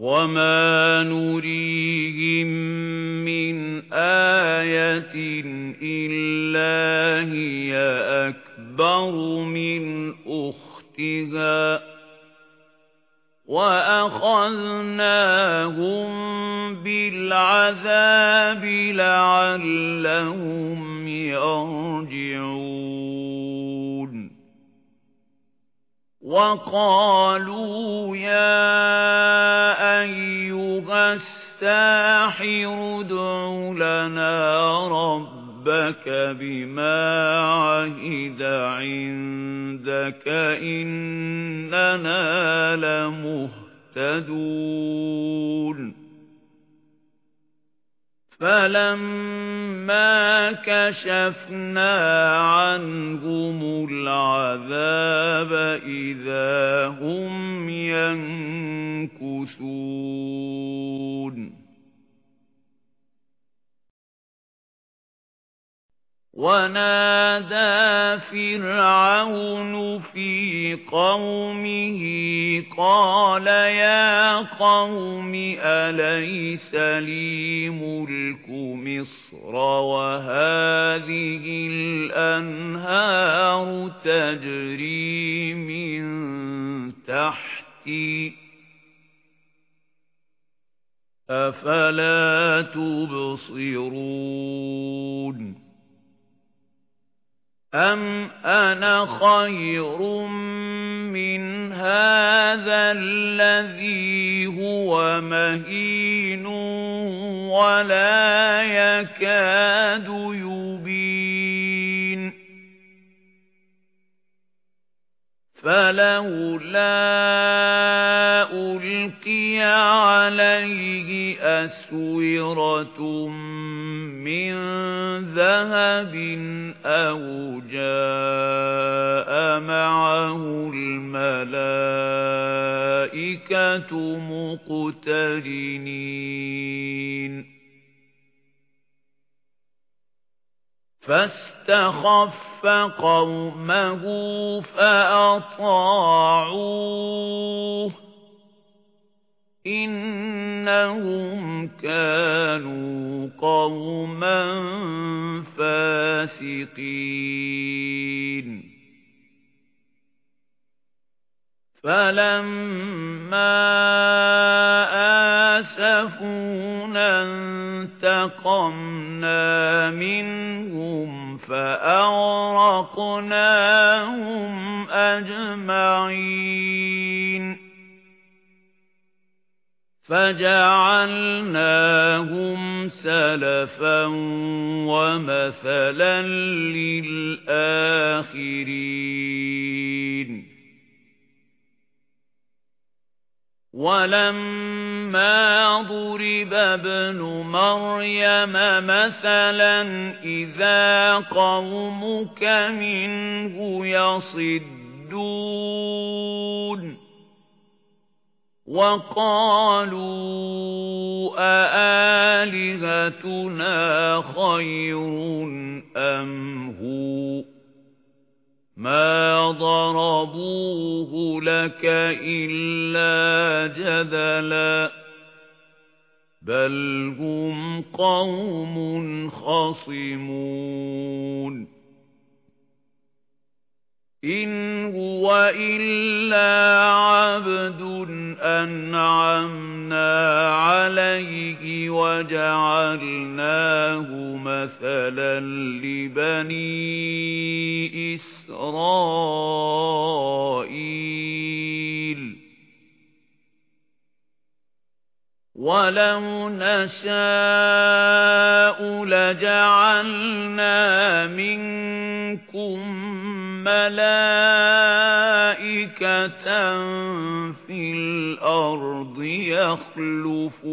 وَمَا نُرِيهِمْ مِنْ آيَةٍ إِلَّا هِيَ أَكْبَرُ مِنْ أُخْتِهَا وَأَخَذْنَاهُمْ بِالْعَذَابِ لَعَلَّهُمْ يَرْجِعُونَ وَقَالُوا يَا أَيُّهَا السَّاحِرُ ادْعُ لَنَا رَبَّكَ بِمَا عَهِدَ عِندَكَ إِنَّنَا لَمُهْتَدُونَ فَلَمَّا كَشَفْنَا عَنْهُمُ الْعَذَابَ إِذَا هُمْ يَنكُثُونَ. وَنَادَى فِرْعَوْنُ فِي قَوْمِهِ قَالَ يَا قَوْمِ أَلَيْسَ لِي مُلْكُ مِصْرَ وَهَٰذِهِ الْأَنْهَارُ تَجْرِي مِن تَحْتِي أَفَلَا تُبْصِرُونَ أَمْ أَنَا خَيْرٌ مِنْ هَذَا الَّذِي هُوَ مَهِينٌ وَلَا يَكَادُ يُبِينُ فَلَوْلَا أُلْقِيَ عَلَيْهِ أَسْوِرَةٌ مِّن ذَهَبٍ أَوْ جَاءَ مَعَهُ الْمَلَائِكَةُ مُقْتَرِنِينَ. فَاسْتَخَفَّ قَوْمَهُ فَأَطَاعُوهُ. إِنَّهُمْ كَانُوا قَوْمًا فَاسِقِينَ فَلَمَّا آسَفُونَا انتَقَمْنَا مِنْهُمْ فَأَغْرَقْنَاهُمْ أَجْمَعِينَ فَجَعَلْنَاهُمْ سَلَفًا وَمَثَلًا لِلْآخِرِينَ. وَلَمَّا ضُرِبَ ابْنُ مَرْيَمَ مَثَلًا إِذَا قَوْمُكَ مِنْهُ يَصِدُّونَ. وَقَالُوا أَآلِهَتُنَا خَيْرٌ أَمْ هُوَ؟ مَا ضَرَبُوهُ لَكَ إِلَّا جَدَلًا بَلْ هُمْ قَوْمٌ خَصِمُونَ. إِنْ هُوَ إِلَّا عَبْدٌ أَنْعَمْنَا عَلَيْهِ وَجَعَلْنَاهُ مَثَلًا لِبَنِي إِسْرَائِيلَ وَلَوْ نَشَاءُ لَجَعَلْنَا مِنكُم مَلَائِكَةً الْأَرْضِ يَخْلُفُونَ